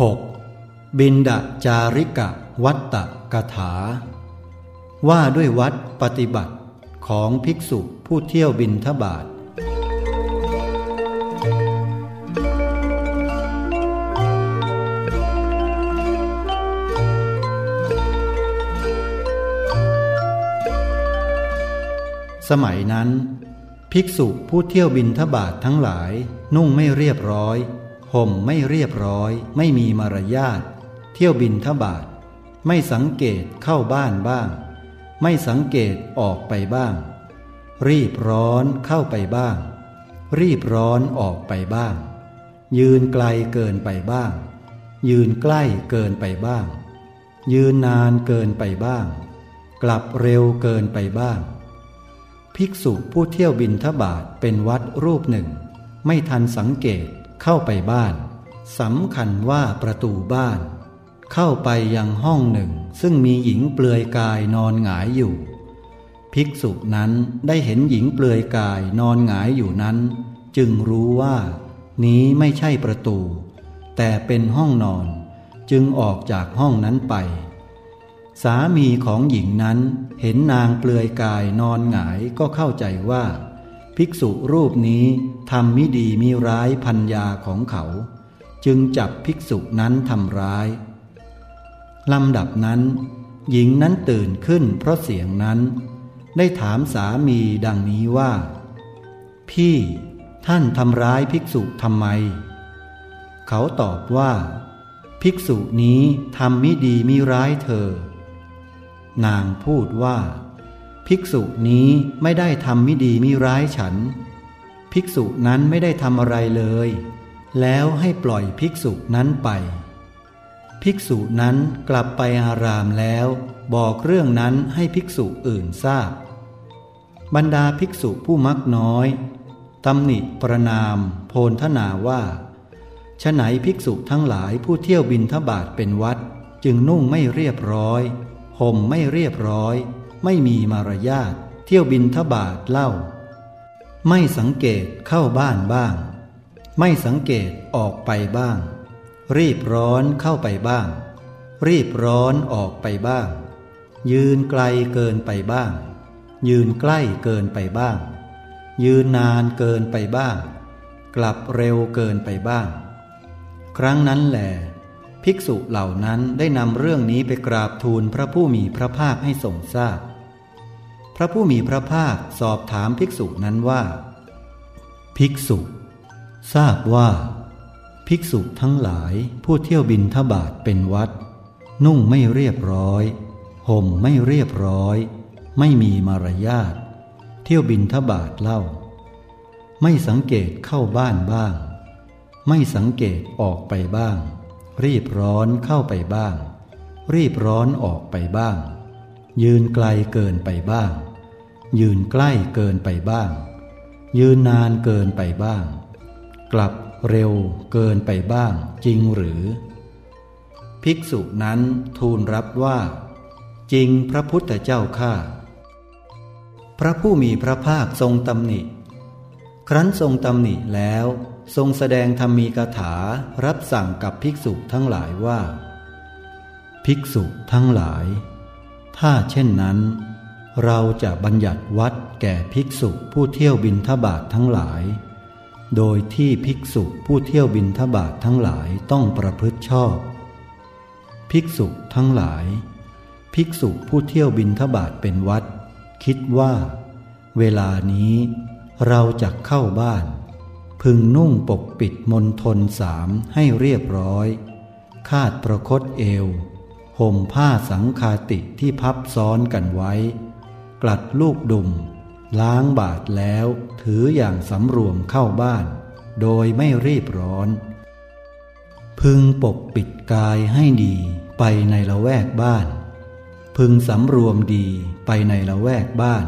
6. บินดาจาริกะวัตตะกถา ว่าด้วยวัดปฏิบัติของภิกษุผู้เที่ยวบินทบาท สมัยนั้น ภิกษุผู้เที่ยวบินทบาททั้งหลายนุ่งไม่เรียบร้อย ห่มไม่เรียบร้อย ไม่มีมารยาท เที่ยวบินทบาท ไม่สังเกตเข้าบ้านบ้าง ไม่สังเกตออกไปบ้าง รีบร้อนเข้าไปบ้าง รีบร้อนออกไปบ้าง ยืนไกลเกินไปบ้าง ยืนใกล้เกินไปบ้าง ยืนนานเกินไปบ้าง กลับเร็วเกินไปบ้าง ภิกษุผู้เที่ยวบินทบาทเป็นวัดรูปหนึ่ง ไม่ทันสังเกต เข้าไปบ้านสำคัญว่าประตูบ้าน เข้าไปยังห้องหนึ่ง ซึ่งมีหญิงเปลือยกายนอนหงายอยู่ ภิกษุนั้นได้เห็นหญิงเปลือยกายนอนหงายอยู่นั้น จึงรู้ว่า นี้ไม่ใช่ประตู แต่เป็นห้องนอน จึงออกจากห้องนั้นไป สามีของหญิงนั้นเห็นนางเปลือยกายนอนหงายก็เข้าใจว่า ภิกษุรูปนี้ทำมิดีมีร้ายพัญญาของเขา จึงจับภิกษุนั้นทำร้ายลำดับนั้น หญิงนั้นตื่นขึ้นเพราะเสียงนั้น ได้ถามสามีดังนี้ว่า พี่ท่านทำร้ายภิกษุทำไม เขาตอบว่า ภิกษุนี้ทำมิดีมีร้ายเธอ นางพูดว่า ภิกษุนี้ไม่ได้ทำมิดีมิร้ายฉัน ภิกษุนั้นไม่ได้ทำอะไรเลย แล้วให้ปล่อยภิกษุนั้นไป ภิกษุนั้นกลับไปอารามแล้ว บอกเรื่องนั้นให้ภิกษุอื่นทราบ บรรดาภิกษุผู้มักน้อยตำหนิประนาม โพนทนาว่าฉไหนภิกษุทั้งหลายผู้เที่ยวบินทบาทเป็นวัด จึงนุ่งไม่เรียบร้อยห่มไม่เรียบร้อย ไม่มีมารยาทเที่ยวบินทบาทเล่า ไม่สังเกตเข้าบ้านบ้าง ไม่สังเกตออกไปบ้าง รีบร้อนเข้าไปบ้าง รีบร้อนออกไปบ้าง ยืนไกลเกินไปบ้าง ยืนใกล้เกินไปบ้าง ยืนนานเกินไปบ้าง กลับเร็วเกินไปบ้าง ครั้งนั้นแหละภิกษุเหล่านั้นได้นำเรื่องนี้ไปกราบทูลพระผู้มีพระภาคให้ทรงทราบพ ระผู้มีพระภาคสอบถามภิกษุนั้นว่า ภิกษุ ทราบว่า ภิกษุทั้งหลายผู้เที่ยวบินทบาทเป็นวัด นุ่งไม่เรียบร้อย ห่มไม่เรียบร้อย ไม่มีมารยาท เที่ยวบินทบาทเล่า ไม่สังเกตเข้าบ้านบ้าง ไม่สังเกตออกไปบ้าง รีบร้อนเข้าไปบ้าง รีบร้อนออกไปบ้าง ยืนไกลเกินไปบ้าง ยืนใกล้เกินไปบ้าง ยืนนานเกินไปบ้าง กลับเร็วเกินไปบ้างจริงหรือ ภิกษุนั้นทูลรับว่า จริงพระพุทธเจ้าข้าพระผู้มีพระภาคทรงตำหนิ ครั้นทรงตำหนิแล้วทรงแสดงธรรมีกถารับสั่งกับภิกษุทั้งหลายว่า ภิกษุทั้งหลาย ถ้าเช่นนั้น เราจะบัญญัติวัดแก่ภิกษุผู้เที่ยวบินทบาททั้งหลาย โดยที่ภิกษุผู้เที่ยวบินทบาททั้งหลายต้องประพฤติชอบ ภิกษุทั้งหลาย ภิกษุผู้เที่ยวบินทบาทเป็นวัด คิดว่า เวลานี้เราจะเข้าบ้าน พึงนุ่งปกปิดมนทนสามให้เรียบร้อย คาดประคตเอวห่มผ้าสังคาติที่พับซ้อนกันไว้ กลัดลูกดุมล้างบาทแล้วถืออย่างสำรวมเข้าบ้าน โดยไม่รีบร้อน พึงปกปิดกายให้ดีไปในละแวกบ้าน พึงสำรวมดีไปในละแวกบ้าน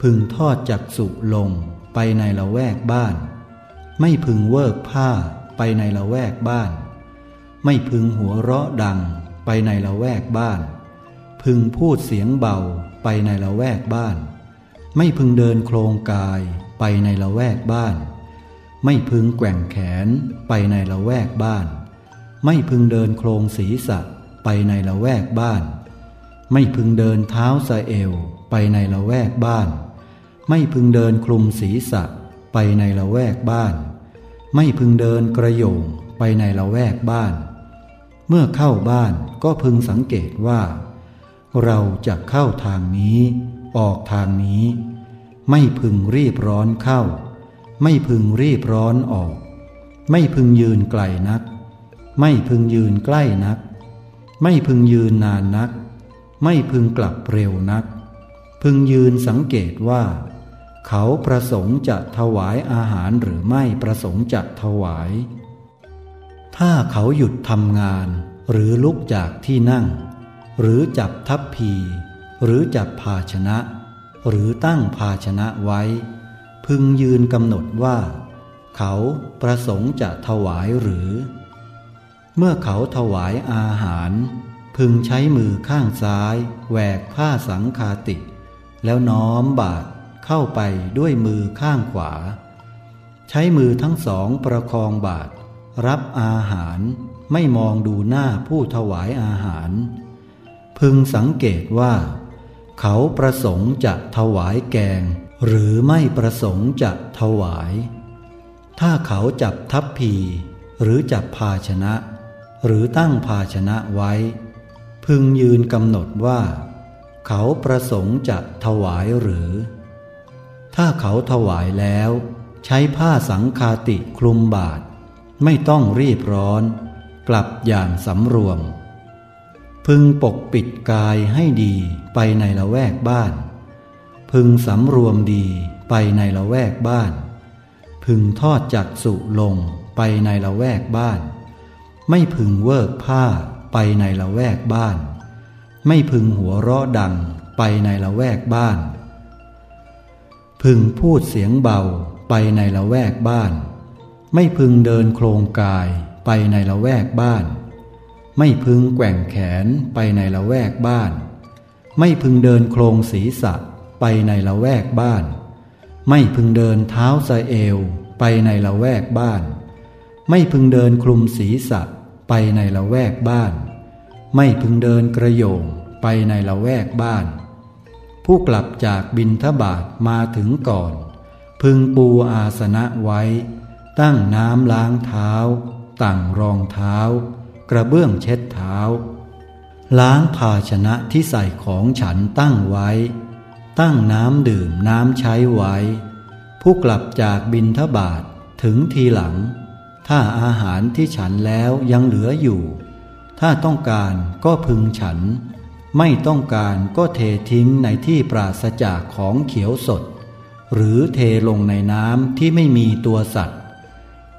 พึงทอดจักสุลงไปในละแวกบ้าน ไม่พึงเวิกผ้าไปในละแวกบ้าน ไม่พึงหัวเราะดังไปในละแวกบ้าน พึงพูดเสียงเบาไปในละแวกบ้าน ไม่พึงเดินโครงกายไปในละแวกบ้าน ไม่พึงแกว่งแขนไปในละแวกบ้าน ไม่พึงเดินโครงศีรษะไปในละแวกบ้าน ไม่พึงเดินเท้าสะเอวไปในละแวกบ้าน ไม่พึงเดินคลุมศีรษะไปในละแวกบ้าน ไม่พึงเดินกระโยงไปในละแวกบ้าน เมื่อเข้าบ้านก็พึงสังเกตว่า เราจะเข้าทางนี้ ออกทางนี้ ไม่พึงรีบร้อนเข้า ไม่พึงรีบร้อนออก ไม่พึงยืนไกลนัก ไม่พึงยืนใกล้นัก ไม่พึงยืนนานนัก ไม่พึงกลับเร็วนัก พึงยืนสังเกตว่า เขาประสงค์จะถวายอาหารหรือไม่ประสงค์จะถวาย ถ้าเขาหยุดทำงานหรือลุกจากที่นั่ง หรือจับทัพพี หรือจับภาชนะ หรือตั้งภาชนะไว้ พึงยืนกำหนดว่า เขาประสงค์จะถวายหรือ เมื่อเขาถวายอาหาร พึงใช้มือข้างซ้ายแหวกผ้าสังคาติ แล้วน้อมบาทเข้าไปด้วยมือข้างขวา ใช้มือทั้งสองประคองบาทรับอาหารไม่มองดูหน้าผู้ถวายอาหาร พึงสังเกตว่า เขาประสงค์จะถวายแกง หรือไม่ประสงค์จะถวาย ถ้าเขาจับทัพพีหรือจับภาชนะ หรือตั้งภาชนะไว้ พึงยืนกำหนดว่า เขาประสงค์จะถวายหรือ ถ้าเขาถวายแล้ว ใช้ผ้าสังคาติคลุมบาท ไม่ต้องรีบร้อน กลับอย่างสำรวม พึงปกปิดกายให้ดีไปในละแวกบ้าน พึงสำรวมดีไปในละแวกบ้าน พึงทอดจักสุลงไปในละแวกบ้าน ไม่พึงเวิกผ้าไปในละแวกบ้าน ไม่พึงหัวเราะดังไปในละแวกบ้าน พึงพูดเสียงเบาไปในละแวกบ้าน ไม่พึงเดินโครงกายไปในละแวกบ้าน ไม่พึงแกว่งแขนไปในละแวกบ้าน ไม่พึงเดินโครงศีรษะไปในละแวกบ้าน ไม่พึงเดินเท้าสะเอวไปในละแวกบ้าน ไม่พึงเดินคลุมศีรษะไปในละแวกบ้าน ไม่พึงเดินกระโยงไปในละแวกบ้าน ผู้กลับจากบินทบาทมาถึงก่อน พึงปูอาสนะไว้ ตั้งน้ำล้างเท้า ตั้งรองเท้า กระเบื้องเช็ดเท้า ล้างภาชนะที่ใส่ของฉันตั้งไว้ ตั้งน้ำดื่มน้ำใช้ไว้ ผู้กลับจากบินทบาทถึงทีหลัง ถ้าอาหารที่ฉันแล้วยังเหลืออยู่ ถ้าต้องการก็พึงฉัน ไม่ต้องการก็เททิ้งในที่ปราศจากของเขียวสด หรือเทลงในน้ำที่ไม่มีตัวสัตว์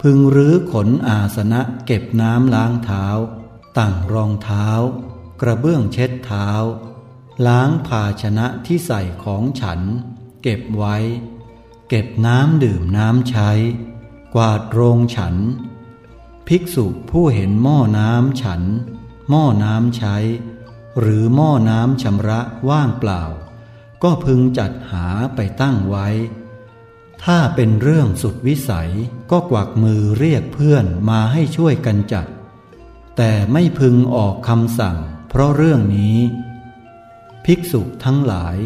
พึงรื้อขนอาสนะเก็บน้ำล้างเท้าตั้งรองเท้า กระเบื้องเช็ดเท้า ล้างภาชนะที่ใส่ของฉัน เก็บไว้ เก็บน้ำดื่มน้ำใช้ กวาดโรงฉัน ภิกษุผู้เห็นหม้อน้ำฉัน หม้อน้ำใช้ หรือหม้อน้ำชำระว่างเปล่า ก็พึงจัดหาไปตั้งไว้ ถ้าเป็นเรื่องสุดวิสัยก็กวักมือเรียกเพื่อนมาให้ช่วยกันจัด แต่ไม่พึงออกคำสั่ง เพราะเรื่องนี้ ภิกษุทั้งหลาย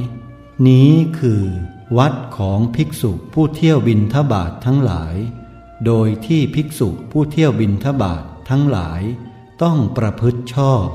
นี้คือวัดของภิกษุผู้เที่ยวบินทบาททั้งหลาย โดยที่ภิกษุผู้เที่ยวบินทบาททั้งหลาย ต้องประพฤติชอบ